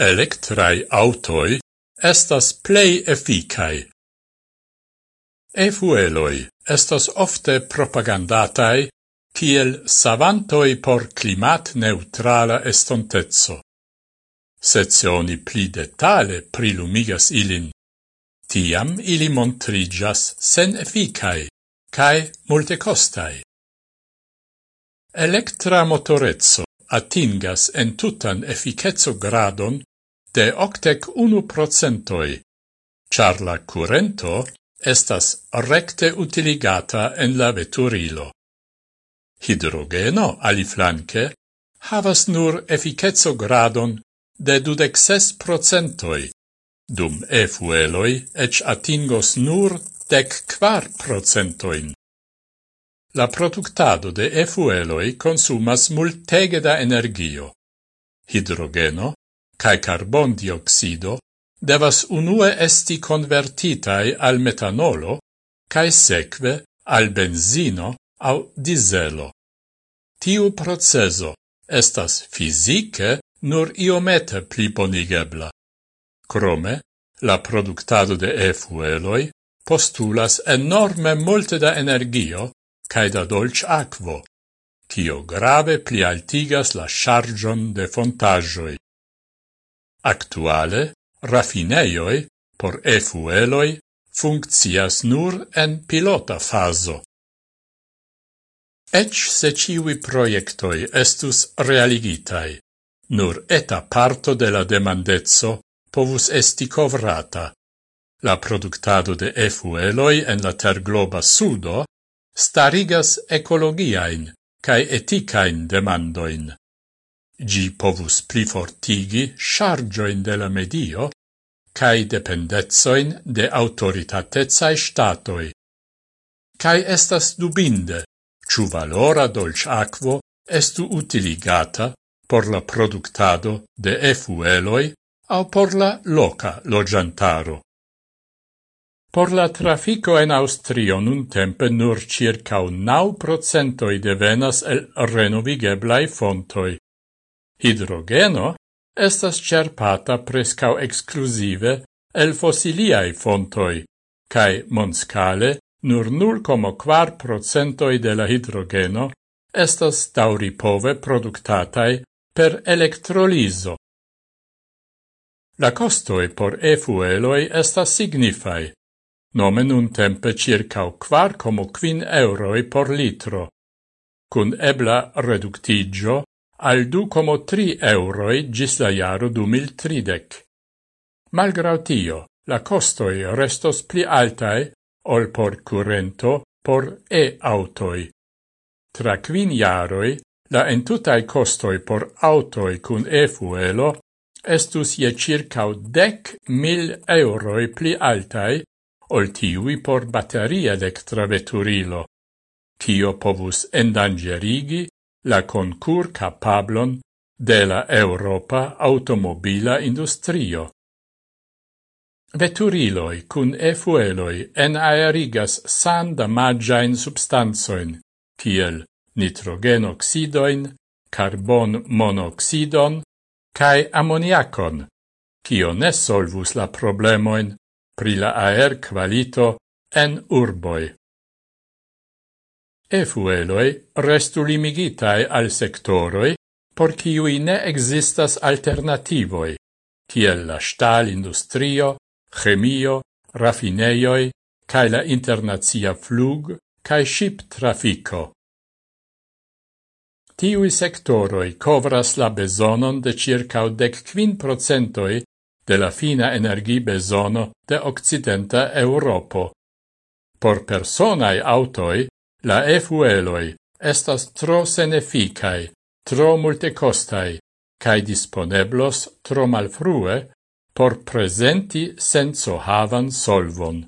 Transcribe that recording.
electrai autoi estas plei efficai. E-fueloi estas ofte propagandatai kiel savantoi por climat neutrala estontezzo. Sezioni pli detale prilumigas ilin, tiam ili montrigas sen efficai, cae multecostai. Electra motorezzo atingas en tutan efficetso gradon de octec unu procentoi, char la currento estas recte utiligata en la veturilo. Hidrogeno, aliflanque, havas nur efficezo gradon de dudec ses procentoi, dum e-fueloi ec atingos nur dec quar procentoin. La productado de e-fueloi consumas multege da energio. Hidrogeno cae carbondioxido devas unue esti convertitai al metanolo cae seque al benzino au dieselo. Tiu proceso estas fisice nur iomete pli bonigebla. Crome, la productado de e-fueloi postulas enorme multe da energio cae da dolce aquo, cio grave pli altigas la chargion de fontagioi. Actuale, raffineioi por efueloi funccias nur en pilota faso. Ec se ciui proiectoi estus realigitai, nur eta parto de la demandezzo povus esti covrata. La productado de efueloi en la tergloba sudo starigas ecologiain cae eticain demandoin gi povus plifortigi chargioin de la medio cae dependezoin de autoritatezae statoi. Cae estas dubinde, ciu valora dolc aquo estu utiligata por la productado de efueloi au por la loca logiantaro. Por la trafico en Austrio nun tempe nur circa un nau procentoi devenas el renovigeblai fontoi. Hidrogeno estas cerpata prescau exclusive el fossiliae fontoi, cae monscale nur 0,4% de la hidrogeno estas tauripove productatai per electroliso. La costoi por e-fueloi estas signifai, nome nun tempe circa 4,5 euroi por litro, cun ebla reductigio al 2,3 euroi gis la jaro 2030. Malgrau tio, la costoi restos pli altae ol por currento por e-autoi. Tra quin jaroi, la entutae costoi por autoi cun e-fuelo estus je circa dec mil euroi pli altai ol tiui por batteria electra veturilo. Tio povus endangerigi la concur capablon de la Europa automobila industrio. Veturiloi cun efueloi en aerigas san damagiaen substanzoin, kiel nitrogenoxidoin, carbon monoxidon, cae ammoniacon, kio ne solvus la problemoin pri la aer qualito en urboi effueloi restu limigitae al sectoroi por ciui ne existas alternativoi, tiel la stal industrio, chemio, raffineioi, cae la internazia flug, cae ship trafico. Tiui sectoroi covras la besonon de circa dec quin procentoi de la fina energi besono de occidenta Europo. Por personae autoi, La efueloi estas tro seneficai, tro multecostai, cae disponeblos tro malfrue por presenti senso havan solvon.